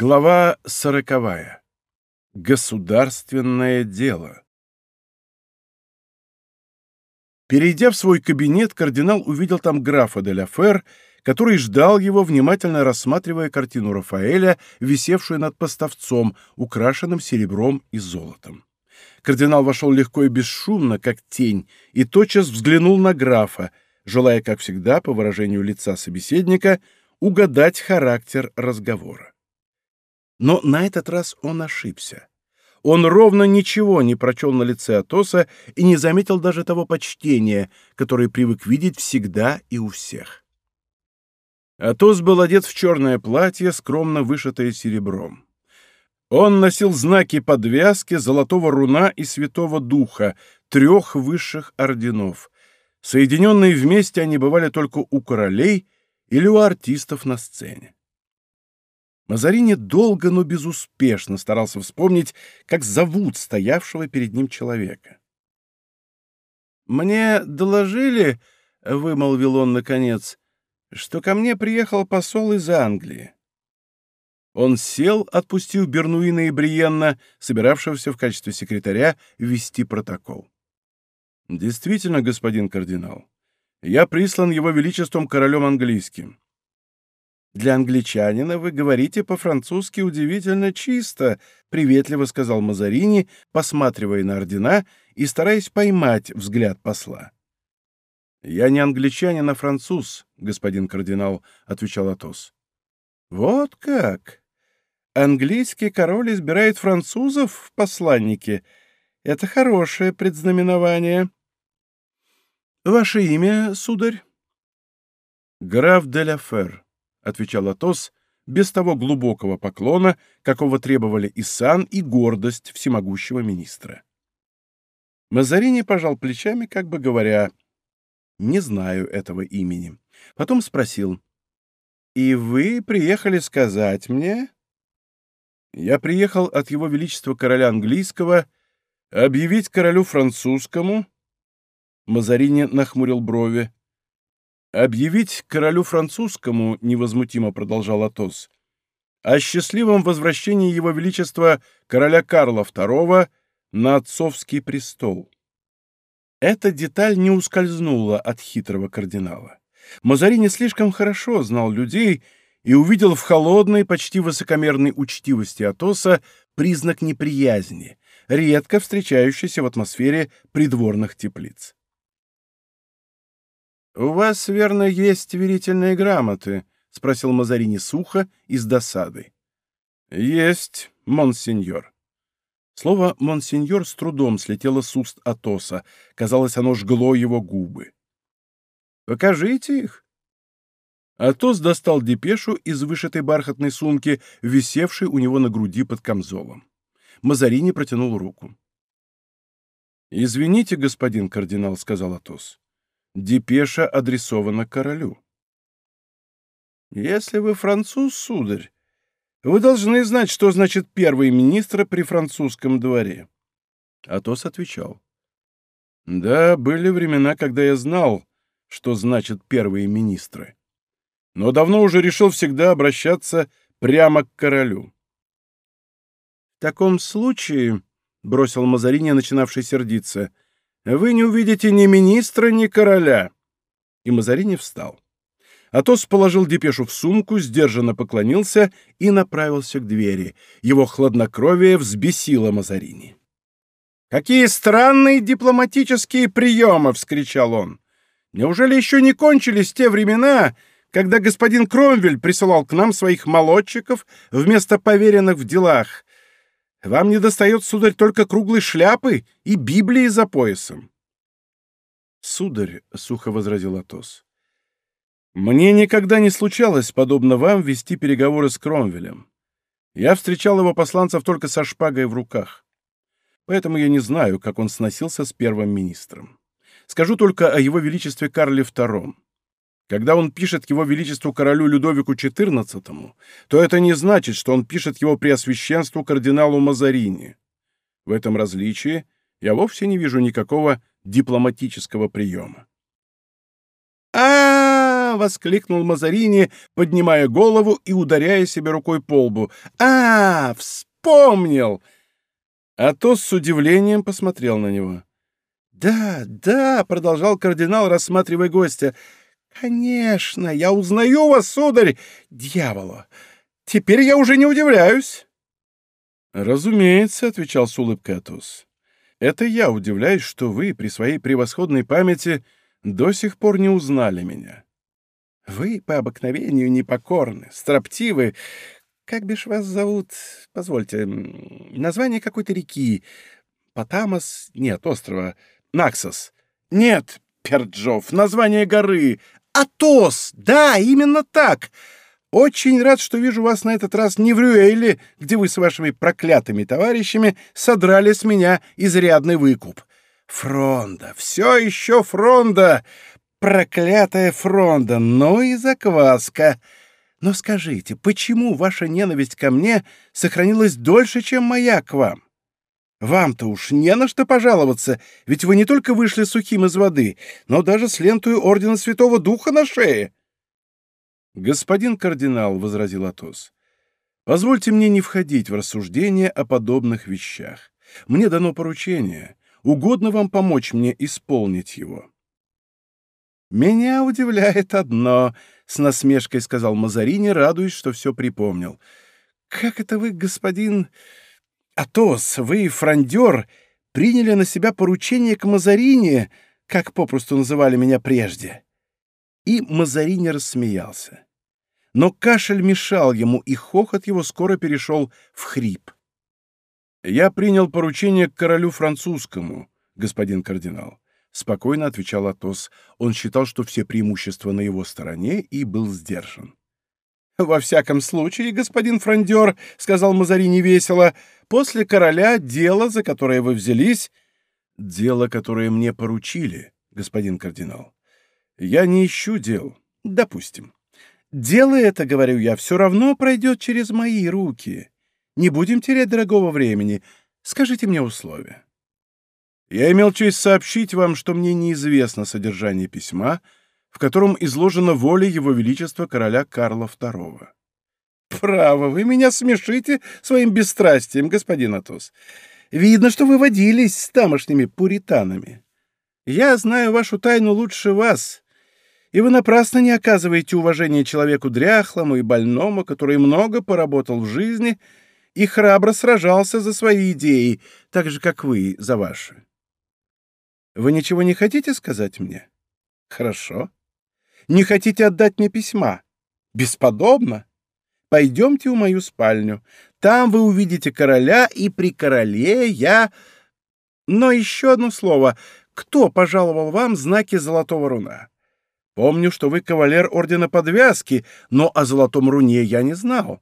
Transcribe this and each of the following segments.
Глава сороковая. Государственное дело. Перейдя в свой кабинет, кардинал увидел там графа де ла Фер, который ждал его, внимательно рассматривая картину Рафаэля, висевшую над поставцом, украшенным серебром и золотом. Кардинал вошел легко и бесшумно, как тень, и тотчас взглянул на графа, желая, как всегда, по выражению лица собеседника, угадать характер разговора. Но на этот раз он ошибся. Он ровно ничего не прочел на лице Атоса и не заметил даже того почтения, которое привык видеть всегда и у всех. Атос был одет в черное платье, скромно вышитое серебром. Он носил знаки подвязки, золотого руна и святого духа, трех высших орденов. Соединенные вместе они бывали только у королей или у артистов на сцене. Мазарини долго, но безуспешно старался вспомнить, как зовут стоявшего перед ним человека. «Мне доложили, — вымолвил он наконец, — что ко мне приехал посол из Англии». Он сел, отпустив Бернуина и Бриенна, собиравшегося в качестве секретаря вести протокол. «Действительно, господин кардинал, я прислан его величеством королем английским. Для англичанина вы говорите по-французски удивительно чисто, приветливо сказал Мазарини, посматривая на ордена и стараясь поймать взгляд посла. Я не англичанин, а француз, господин кардинал, отвечал Атос. Вот как? Английский король избирает французов в посланники. Это хорошее предзнаменование. Ваше имя, сударь? Граф де ла Фер. — отвечал Атос, без того глубокого поклона, какого требовали и сан, и гордость всемогущего министра. Мазарини пожал плечами, как бы говоря, «Не знаю этого имени». Потом спросил, «И вы приехали сказать мне?» «Я приехал от его величества короля английского объявить королю французскому...» Мазарини нахмурил брови. «Объявить королю французскому, — невозмутимо продолжал Атос, — о счастливом возвращении его величества короля Карла II на отцовский престол». Эта деталь не ускользнула от хитрого кардинала. Мазарини слишком хорошо знал людей и увидел в холодной, почти высокомерной учтивости Атоса признак неприязни, редко встречающийся в атмосфере придворных теплиц. «У вас, верно, есть верительные грамоты?» — спросил Мазарини сухо и с досадой. «Есть, монсеньор». Слово «монсеньор» с трудом слетело с уст Атоса. Казалось, оно жгло его губы. «Покажите их». Атос достал депешу из вышитой бархатной сумки, висевшей у него на груди под камзолом. Мазарини протянул руку. «Извините, господин кардинал», — сказал Атос. Депеша адресована королю. «Если вы француз, сударь, вы должны знать, что значит первый министр при французском дворе». Атос отвечал. «Да, были времена, когда я знал, что значит первые министры. Но давно уже решил всегда обращаться прямо к королю». «В таком случае», — бросил Мазарини, начинавший сердиться, — вы не увидите ни министра, ни короля. И Мазарини встал. Атос положил депешу в сумку, сдержанно поклонился и направился к двери. Его хладнокровие взбесило Мазарини. «Какие странные дипломатические приемы!» — вскричал он. «Неужели еще не кончились те времена, когда господин Кромвель присылал к нам своих молодчиков вместо поверенных в делах, вам не достает, сударь, только круглой шляпы и Библии за поясом. Сударь, — сухо возразил Атос, — мне никогда не случалось, подобно вам, вести переговоры с Кромвелем. Я встречал его посланцев только со шпагой в руках. Поэтому я не знаю, как он сносился с первым министром. Скажу только о его величестве Карле II. Когда он пишет его величеству королю Людовику XIV, то это не значит, что он пишет его преосвященству кардиналу Мазарини. В этом различии я вовсе не вижу никакого дипломатического приема. а, воскликнул Мазарини, поднимая голову и ударяя себе рукой по лбу. «А, вспомнил!» Атос с удивлением посмотрел на него. «Да, да», — продолжал кардинал, рассматривая гостя. «Конечно, я узнаю вас, сударь! Дьяволу! Теперь я уже не удивляюсь!» «Разумеется», — отвечал с улыбкой Атос. «Это я удивляюсь, что вы при своей превосходной памяти до сих пор не узнали меня. Вы по обыкновению непокорны, строптивы. Как бишь вас зовут? Позвольте, название какой-то реки. Потамос? Нет, острова. Наксос. Нет, Перджов, название горы. Атос! Да, именно так! Очень рад, что вижу вас на этот раз не в Рюэле, где вы с вашими проклятыми товарищами содрали с меня изрядный выкуп. Фронда, все еще Фронда! Проклятая Фронда, ну и закваска! Но скажите, почему ваша ненависть ко мне сохранилась дольше, чем моя к вам? Вам-то уж не на что пожаловаться, ведь вы не только вышли сухим из воды, но даже с лентой Ордена Святого Духа на шее. «Господин кардинал», — возразил Атос, — «позвольте мне не входить в рассуждения о подобных вещах. Мне дано поручение. Угодно вам помочь мне исполнить его». «Меня удивляет одно», — с насмешкой сказал Мазарини, радуясь, что все припомнил. «Как это вы, господин Атос, вы, фрондер, приняли на себя поручение к Мазарини, как попросту называли меня прежде?» И Мазарини рассмеялся но кашель мешал ему, и хохот его скоро перешел в хрип. «Я принял поручение к королю французскому, господин кардинал», — спокойно отвечал Атос. Он считал, что все преимущества на его стороне, и был сдержан. «Во всяком случае, господин фрондер», — сказал Мазарини весело, — «после короля дело, за которое вы взялись...» «Дело, которое мне поручили, господин кардинал. Я не ищу дел, допустим. Дело это, говорю я, все равно пройдет через мои руки. Не будем терять дорогого времени. Скажите мне условия. Я имел честь сообщить вам, что мне неизвестно содержание письма, в котором изложена воля Его Величества короля Карла II. Право, вы меня смешите своим бесстрастием, господин Атос. Видно, что вы водились с тамошними пуританами. Я знаю вашу тайну лучше вас, и вы напрасно не оказываете уважения человеку дряхлому и больному, который много поработал в жизни и храбро сражался за свои идеи, так же, как вы за ваши. Вы ничего не хотите сказать мне? Хорошо. Не хотите отдать мне письма? Бесподобно. Пойдемте в мою спальню. Там вы увидите короля, и при короле я... Но еще одно слово. Кто пожаловал вам знаки золотого руна? Помню, что вы кавалер Ордена Подвязки, но о Золотом Руне я не знал.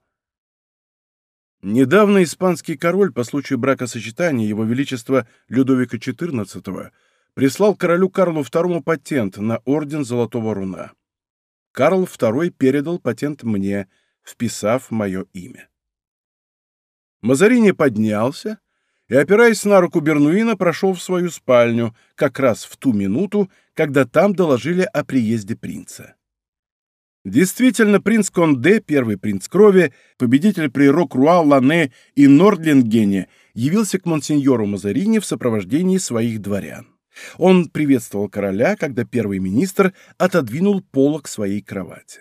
Недавно испанский король по случаю бракосочетания Его Величества Людовика XIV прислал королю Карлу II патент на Орден Золотого Руна. Карл II передал патент мне, вписав мое имя. Мазарини поднялся, и, опираясь на руку Бернуина, прошел в свою спальню, как раз в ту минуту, когда там доложили о приезде принца. Действительно, принц Конде, первый принц крови, победитель при Рокруа, Лане и Нордлингене, явился к монсеньору Мазарини в сопровождении своих дворян. Он приветствовал короля, когда первый министр отодвинул полок своей кровати.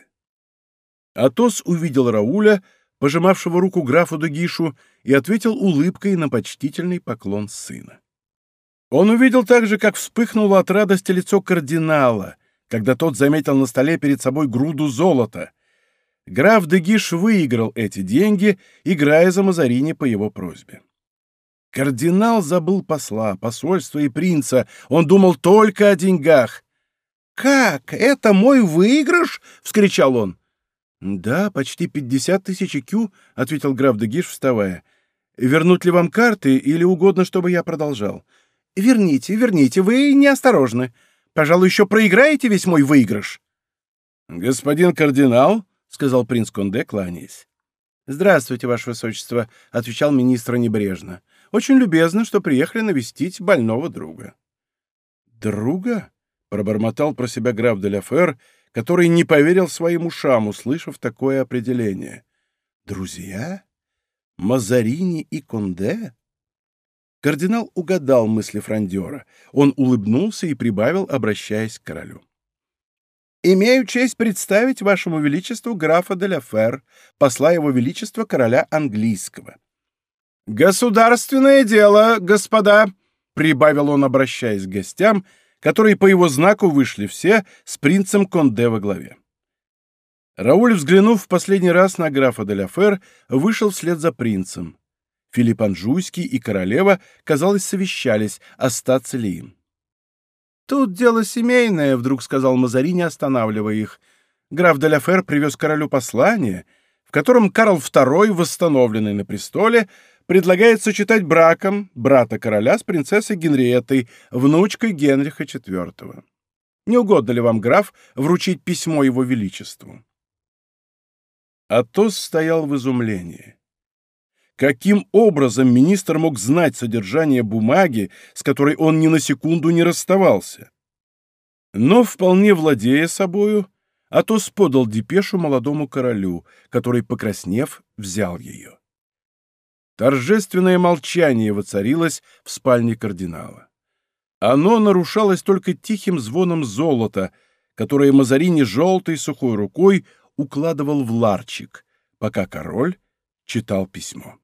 Атос увидел Рауля, пожимавшего руку графу Дугишу, и ответил улыбкой на почтительный поклон сына. Он увидел также, как вспыхнуло от радости лицо кардинала, когда тот заметил на столе перед собой груду золота. Граф Дегиш выиграл эти деньги, играя за Мазарини по его просьбе. Кардинал забыл посла, посольства и принца. Он думал только о деньгах. «Как? Это мой выигрыш?» — вскричал он. «Да, почти пятьдесят тысяч кю», — ответил граф Дегиш, вставая. «Вернуть ли вам карты или угодно, чтобы я продолжал?» «Верните, верните, вы неосторожны. Пожалуй, еще проиграете весь мой выигрыш». «Господин кардинал», — сказал принц Конде, кланяясь. «Здравствуйте, ваше высочество», — отвечал министр небрежно. «Очень любезно, что приехали навестить больного друга». «Друга?» — пробормотал про себя граф де ла Фер, который не поверил своим ушам, услышав такое определение. «Друзья? Мазарини и Конде?» Кардинал угадал мысли фрондера. Он улыбнулся и прибавил, обращаясь к королю. «Имею честь представить вашему величеству графа де ла Фер, посла его величества короля английского». «Государственное дело, господа!» — прибавил он, обращаясь к гостям, которые по его знаку вышли все с принцем Конде во главе. Рауль, взглянув в последний раз на графа де Фер, вышел вслед за принцем. Филипп Анжуйский и королева, казалось, совещались, остаться ли им. «Тут дело семейное», — вдруг сказал Мазарини, останавливая их. Граф де Ляфер привез королю послание, в котором Карл II, восстановленный на престоле, предлагает сочетать браком брата короля с принцессой Генриеттой, внучкой Генриха IV. Не угодно ли вам, граф, вручить письмо его величеству?» Атос стоял в изумлении. Каким образом министр мог знать содержание бумаги, с которой он ни на секунду не расставался? Но, вполне владея собою, Атос подал депешу молодому королю, который, покраснев, взял ее. Торжественное молчание воцарилось в спальне кардинала. Оно нарушалось только тихим звоном золота, которое Мазарини желтой сухой рукой укладывал в ларчик, пока король читал письмо.